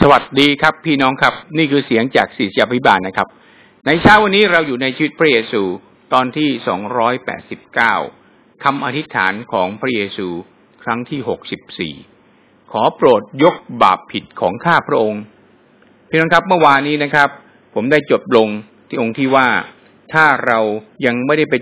สวัสดีครับพี่น้องครับ นี่คือเสียงจากศิษยาภิบาลนะครับ ในเช้าวันนี้เราอยู่ในชีวิตพระเยซูตอนที่สองร้อยแปดสิบเก้าคำอธิษฐานของพระเยซูครั้งที่หกสิบสี่ขอโปรดยกบาปผิดของข้าพระองค์ พี่น้องครับเมื่อวานนี้นะครับ ผมได้จบลงที่องค์ที่ว่าถ้าเรายังไม่ได้ไป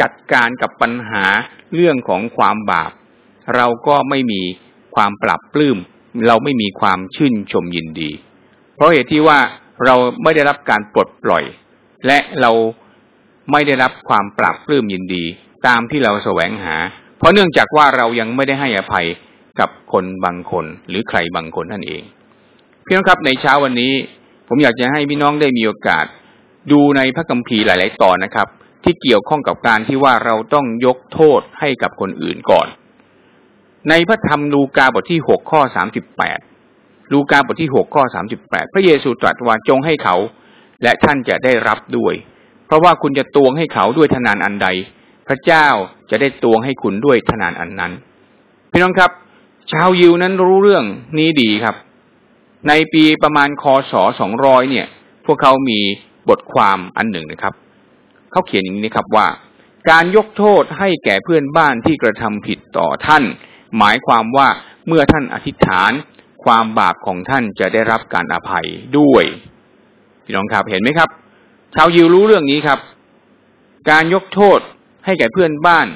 จัดการกับปัญหาเรื่องของความบาป เราก็ไม่มีความปรับปลื้ม เราไม่มีความชื่นชมยินดี เพราะเหตุที่ว่าเราไม่ได้รับการปลดปล่อย และเราไม่ได้รับความปรับปลื้มยินดี ตามที่เราแสวงหา เพราะเนื่องจากว่าเรายังไม่ได้ให้อภัยกับคนบางคนหรือใครบางคนนั่นเองพี่น้องครับในเช้าวันนี้ ผมอยากจะให้พี่น้องได้มีโอกาส ดูในพระคัมภีร์หลาย ๆ ตอนนะครับ ที่เกี่ยวข้องกับการที่ว่าเราต้องยกโทษให้กับคนอื่นก่อน ในพระธรรมลูกาบทที่หกข้อสามสิบแปดลูกาบทที่หกข้อสามสิบแปดพระเยซูตรัสว่าจงให้เขา และท่านจะได้รับด้วย เพราะว่าคุณจะตวงให้เขาด้วยทนานอันใด พระเจ้าจะได้ตวงให้คุณด้วยทนานอันนั้น พี่น้องครับ ชาวยิวนั้นรู้เรื่องนี้ดีครับ ในปีประมาณคศสองร้อยเนี่ย พวกเขามีบทความอันหนึ่งนะครับ เขาเขียนอย่างนี้นะครับว่า การยกโทษให้แก่เพื่อนบ้านที่กระทำผิดต่อท่าน หมายความว่าเมื่อท่านอธิษฐานความบาปของท่านจะได้รับการอภัยด้วยพี่น้องครับเห็นไหมครับ ชาวยิวรู้เรื่องนี้ครับ การยกโทษให้แก่เพื่อนบ้าน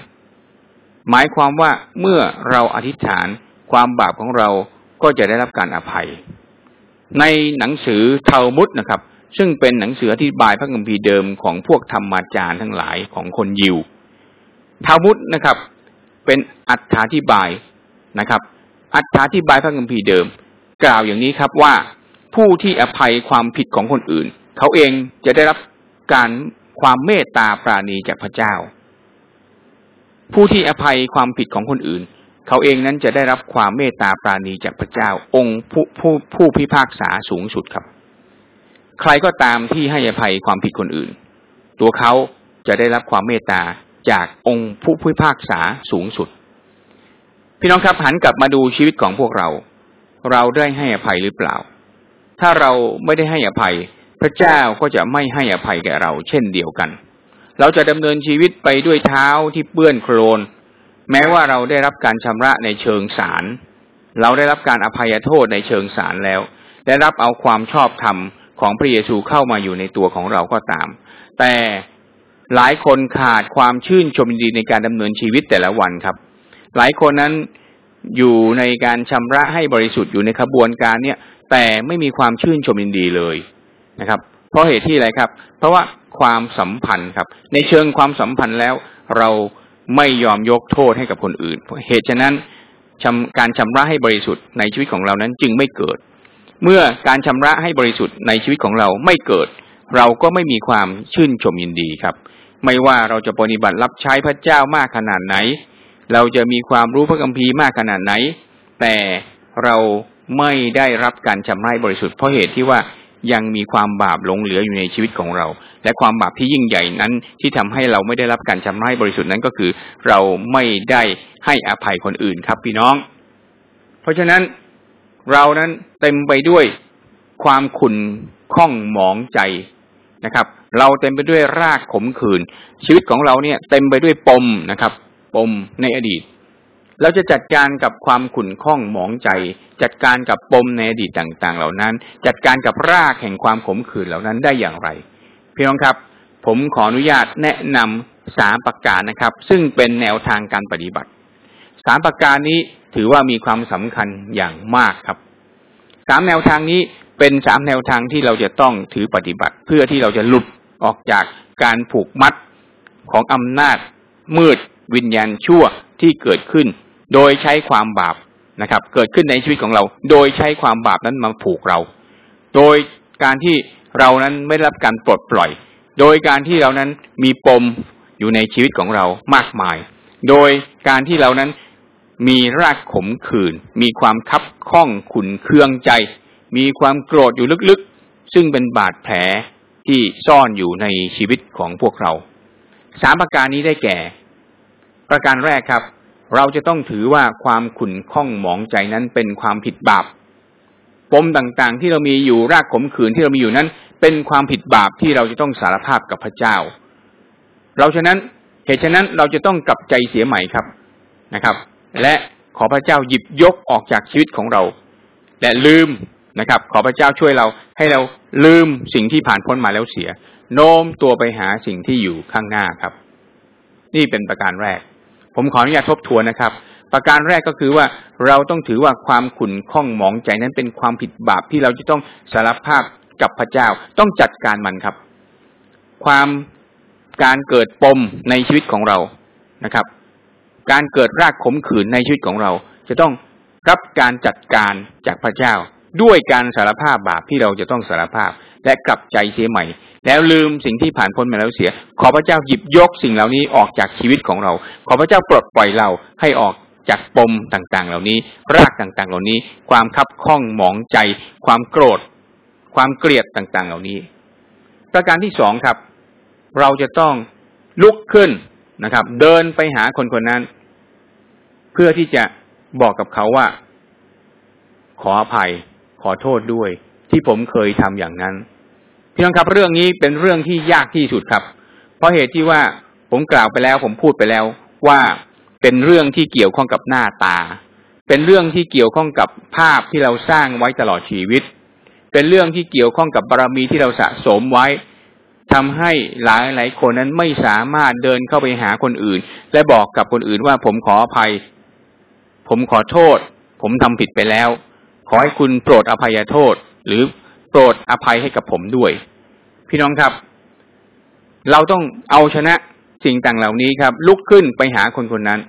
หมายความว่าเมื่อเราอธิษฐานความบาปของเราก็จะได้รับการอภัย ในหนังสือเทามุดนะครับ ซึ่งเป็นหนังสืออธิบายพระคัมภีร์เดิมของพวกธรรมาจารย์ทั้งหลายของคนยิวเทามุดนะครับ เป็นอัถาธิบาย นะครับ อัถาธิบายพระคัมภีร์เดิม กล่าวอย่างนี้ครับว่าผู้ที่อภัยความผิดของคนอื่น เขาเองจะได้รับการความเมตตาปราณีจากพระเจ้า ผู้ที่อภัยความผิดของคนอื่น เขาเองนั้นจะได้รับความเมตตาปราณีจากพระเจ้า องค์ผู้ผู้ผู้พิพากษาสูงสุดครับ ใครก็ตามที่ให้อภัยความผิดคนอื่น ตัวเขาจะได้รับความเมตตาจากองค์ผู้พิพากษาสูงสุด พี่น้องครับหันกลับมาดูชีวิตของพวกเรา เราได้ให้อภัยหรือเปล่า ถ้าเราไม่ได้ให้อภัย พระเจ้าก็จะไม่ให้อภัยแก่เรา เช่นเดียวกัน เราจะดำเนินชีวิตไปด้วยเท้าที่เปื้อนโคลน แม้ว่าเราได้รับการชำระในเชิงสาร เราได้รับการอภัยโทษในเชิงสารแล้ว ได้รับเอาความชอบธรรมของพระเยซูเข้ามาอยู่ในตัวของเราก็ตาม แต่หลายคนขาดความชื่นชมยินดีในการดำเนินชีวิตแต่ละวันครับ หลายคนนั้นอยู่ในการชำระให้บริสุทธิ์อยู่ในขบวนการเนี่ย แต่ไม่มีความชื่นชมยินดีเลยนะครับ เพราะเหตุที่อะไรครับ เพราะว่าความสัมพันธ์ครับ ในเชิงความสัมพันธ์แล้ว เราไม่ยอมยกโทษให้กับคนอื่น เหตุฉะนั้นการชำระให้บริสุทธิ์ในชีวิตของเรานั้นจึงไม่เกิด เมื่อการชำระให้บริสุทธิ์ในชีวิตของเราไม่เกิด เราก็ไม่มีความชื่นชมยินดีครับ ไม่ว่าเราจะปฏิบัติรับใช้พระเจ้ามากขนาดไหน เราจะมีความรู้พระคัมภีร์มากขนาดไหน แต่เราไม่ได้รับการชำระบริสุทธิ์เพราะเหตุที่ว่ายังมีความบาปหลงเหลืออยู่ในชีวิตของเรา และความบาปที่ยิ่งใหญ่นั้นที่ทำให้เราไม่ได้รับการชำระบริสุทธิ์นั้นก็คือ เราไม่ได้ให้อภัยคนอื่นครับพี่น้อง เพราะฉะนั้นเรานั้นเต็มไปด้วยความขุ่นข้องหมองใจนะครับ เราเต็มไปด้วยรากขมขื่นชีวิตของเราเนี่ยเต็มไปด้วยปมนะครับ ปมในอดีต เราจะจัดการกับความขุ่นข้องหมองใจ จัดการกับปมในอดีตต่าง ๆ เหล่านั้น จัดการกับรากแห่งความขมขื่นเหล่านั้นได้อย่างไรพี่น้องครับ ผมขออนุญาตแนะนำสามประการนะครับ ซึ่งเป็นแนวทางการปฏิบัติสามประการนี้ถือว่ามีความสำคัญอย่างมากครับสามแนวทางนี้เป็นสามแนวทางที่เราจะต้องถือปฏิบัติ เพื่อที่เราจะหลุดออกจากการผูกมัดของอำนาจมืด วิญญาณชั่วที่เกิดขึ้น โดยใช้ความบาปนะครับ เกิดขึ้นในชีวิตของเรา โดยใช้ความบาปนั้นมาผูกเรา โดยการที่เรานั้นไม่รับการปลดปล่อย โดยการที่เรานั้นมีปมอยู่ในชีวิตของเรามากมาย โดยการที่เรานั้นมีรากขมขื่น มีความคับข้องขุนเคืองใจ มีความโกรธอยู่ลึกๆ ซึ่งเป็นบาดแผลที่ซ่อนอยู่ในชีวิตของพวกเรา สามประการนี้ได้แก่ ประการแรกครับ เราจะต้องถือว่าความขุ่นข้องหมองใจนั้นเป็นความผิดบาปปมต่างๆ ที่เรามีอยู่รากขมขื่นที่เรามีอยู่นั้น เป็นความผิดบาปที่เราจะต้องสารภาพกับพระเจ้า เราฉะนั้นเหตุฉะนั้นเราจะต้องกลับใจเสียใหม่ครับนะครับ และขอพระเจ้าหยิบยกออกจากชีวิตของเรา และลืมนะครับ ขอพระเจ้าช่วยเราให้เราลืมสิ่งที่ผ่านพ้นมาแล้วเสีย โน้มตัวไปหาสิ่งที่อยู่ข้างหน้าครับ นี่เป็นประการแรก ผมขออนุญาตทบทวนนะครับ ประการแรกก็คือว่าเราต้องถือว่าความขุ่นข้องหมองใจนั้นเป็นความผิดบาปที่เราจะต้องสารภาพกับพระเจ้าต้องจัดการมันครับ ความการเกิดปมในชีวิตของเรานะครับ การเกิดรากขมขื่นในชีวิตของเรา จะต้องรับการจัดการจากพระเจ้า ด้วยการสารภาพบาปที่เราจะต้องสารภาพ และกลับใจเสียใหม่ แล้วลืมสิ่งที่ผ่านพ้นมาแล้วเสีย ขอพระเจ้าหยิบยกสิ่งเหล่านี้ออกจากชีวิตของเรา ขอพระเจ้าปลดปล่อยเราให้ออกจากปมต่างๆ เหล่านี้ รากต่างๆ เหล่านี้ ความคับข้องหมองใจ ความโกรธ ความเกลียดต่างๆ เหล่านี้ ประการที่สองครับ เราจะต้องลุกขึ้นนะครับ เดินไปหาคนคนนั้น เพื่อที่จะบอกกับเขาว่า ขออภัย ขอโทษด้วย ที่ผมเคยทำอย่างนั้น พี่น้องครับเรื่องนี้เป็นเรื่องที่ยากที่สุดครับ เพราะเหตุที่ว่าผมกล่าวไปแล้ว ผมพูดไปแล้วว่าเป็นเรื่องที่เกี่ยวข้องกับหน้าตา เป็นเรื่องที่เกี่ยวข้องกับภาพที่เราสร้างไว้ตลอดชีวิต เป็นเรื่องที่เกี่ยวข้องกับบารมีที่เราสะสมไว้ทำให้หลายหลายคนนั้นไม่สามารถเดินเข้าไปหาคนอื่น และบอกกับคนอื่นว่าผมขออภัย ผมขอโทษ ผมทำผิดไปแล้ว ขอให้คุณโปรดอภัยโทษ หรือโปรดอภัยให้กับผมด้วย พี่น้องครับ เราต้องเอาชนะสิ่งต่างเหล่านี้ครับ ลุกขึ้นไปหาคนคนนั้น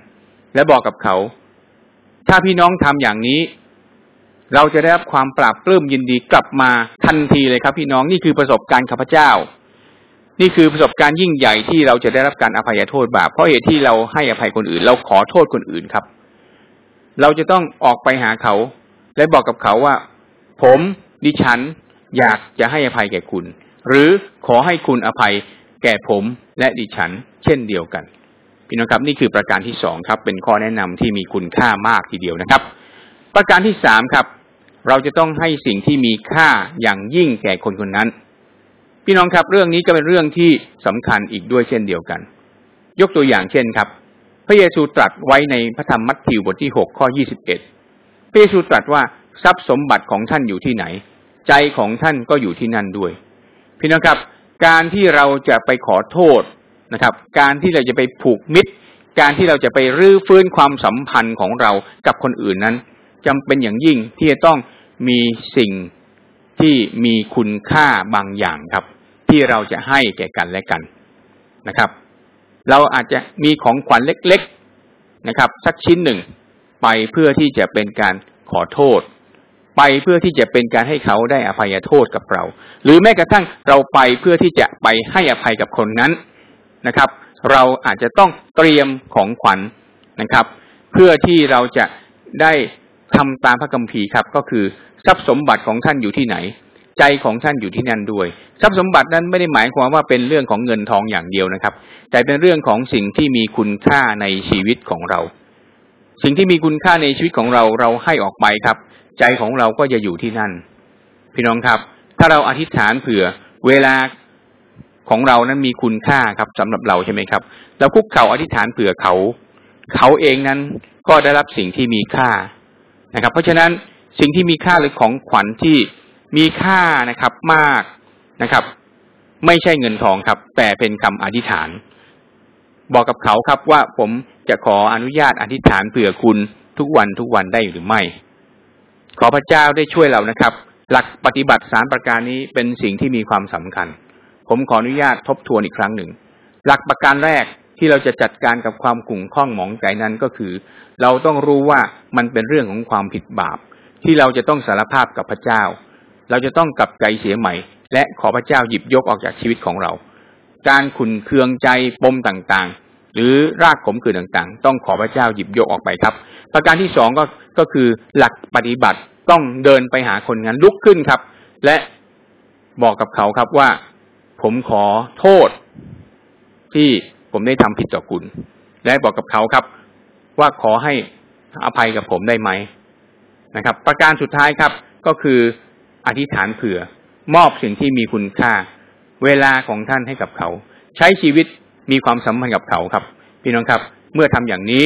และบอกกับเขา ถ้าพี่น้องทำอย่างนี้ เราจะได้รับความปราบปลื้มยินดีกลับมาทันทีเลยครับ พี่น้องนี่คือประสบการณ์ข้าพเจ้า นี่คือประสบการณ์ยิ่งใหญ่ที่เราจะได้รับการอภัยโทษบาปเพราะเหตุที่เราให้อภัยคนอื่น เราขอโทษคนอื่นครับ เราจะต้องออกไปหาเขา และบอกกับเขาว่า ผมดิฉันอยากจะให้อภัยแก่คุณ หรือขอให้คุณอภัยแก่ผมและดิฉัน เช่นเดียวกันพี่น้องครับนี่คือประการที่สองครับ เป็นข้อแนะนำที่มีคุณค่ามากทีเดียวนะครับ ประการที่สามครับ เราจะต้องให้สิ่งที่มีค่าอย่างยิ่งแก่คนคนนั้น พี่น้องครับ เรื่องนี้ก็เป็นเรื่องที่สำคัญอีกด้วยเช่นเดียวกัน ยกตัวอย่างเช่นครับ พระเยซูตรัสไว้ในพระธรรมมัทธิวบทที่หกข้อยี่สิบเอ็ด พระเยซูตรัสว่าทรัพย์สมบัติของท่านอยู่ที่ไหน ใจของท่านก็อยู่ที่นั่นด้วย พี่น้องครับ การที่เราจะไปขอโทษนะครับ การที่เราจะไปผูกมิตร การที่เราจะไปรื้อฟื้นความสัมพันธ์ของเรากับคนอื่นนั้นจำเป็นอย่างยิ่งที่จะต้องมีสิ่งที่มีคุณค่าบางอย่างครับ ที่เราจะให้แก่กันและกันนะครับ เราอาจจะมีของขวัญเล็ก ๆนะครับ สักชิ้นหนึ่ง ไปเพื่อที่จะเป็นการขอโทษ ไปเพื่อที่จะเป็นการให้เขาได้อภัยโทษกับเรา หรือแม้กระทั่งเราไปเพื่อที่จะไปให้อภัยกับคนนั้นนะครับ เราอาจจะต้องเตรียมของขวัญนะครับ เพื่อที่เราจะได้ทำตามพระคัมภีร์ครับ ก็คือทรัพย์สมบัติของท่านอยู่ที่ไหน ใจของท่านอยู่ที่นั่นด้วย ทรัพย์สมบัตินั้นไม่ได้หมายความว่าเป็นเรื่องของเงินทองอย่างเดียวนะครับ แต่เป็นเรื่องของสิ่งที่มีคุณค่าในชีวิตของเรา สิ่งที่มีคุณค่าในชีวิตของเราเราให้ออกไปครับ ใจของเราก็จะอยู่ที่นั่น พี่น้องครับ ถ้าเราอธิษฐานเผื่อเวลาของเรานั้นมีคุณค่าครับสำหรับเราใช่ไหมครับเราคุกเข่าอธิษฐานเผื่อเขา เขาเองนั้นก็ได้รับสิ่งที่มีค่านะครับ เพราะฉะนั้นสิ่งที่มีค่าหรือของขวัญที่มีค่านะครับมากนะครับ ไม่ใช่เงินทองครับ แต่เป็นคำอธิษฐาน บอกกับเขาครับว่าผม จะขออนุญาตอธิษฐานเผื่อคุณทุกวันทุกวันได้หรือไม่ ขอพระเจ้าได้ช่วยเรานะครับ หลักปฏิบัติสารประการนี้เป็นสิ่งที่มีความสำคัญ ผมขออนุญาตทบทวนอีกครั้งหนึ่ง หลักประการแรกที่เราจะจัดการกับความขุ่งข้องหมองใจนั้นก็คือ เราต้องรู้ว่ามันเป็นเรื่องของความผิดบาป ที่เราจะต้องสารภาพกับพระเจ้า เราจะต้องกลับใจเสียใหม่ และขอพระเจ้าหยิบยกออกจากชีวิตของเรา การขุนเคืองใจปมต่างๆ หรือรากขมขื่นต่างๆ ต้องขอพระเจ้าหยิบยกออกไปครับ ประการที่สองก็ก็คือหลักปฏิบัติต้องเดินไปหาคนนั้นลุกขึ้นครับ และบอกกับเขาครับว่า ผมขอโทษที่ผมได้ทำผิดต่อคุณ และบอกกับเขาครับ ว่าขอให้อภัยกับผมได้ไหมนะครับ ประการสุดท้ายครับ ก็คืออธิษฐานเผื่อมอบสิ่งที่มีคุณค่า เวลาของท่านให้กับเขา ใช้ชีวิต มีความสัมพันธ์กับเขาครับ พี่น้องครับ เมื่อทำอย่างนี้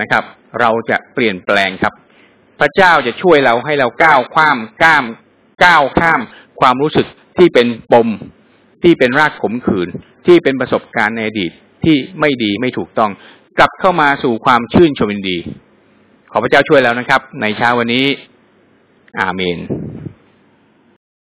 นะครับ เราจะเปลี่ยนแปลงครับ พระเจ้าจะช่วยเราให้เราก้าวข้ามก้ามก้าวข้ามความรู้สึกที่เป็นปมที่เป็นรากขมขื่นที่เป็นประสบการณ์ในอดีตที่ไม่ดีไม่ถูกต้อง กลับเข้ามาสู่ความชื่นชมยินดี ขอพระเจ้าช่วยแล้วนะครับ ในเช้าวันนี้ อาเมน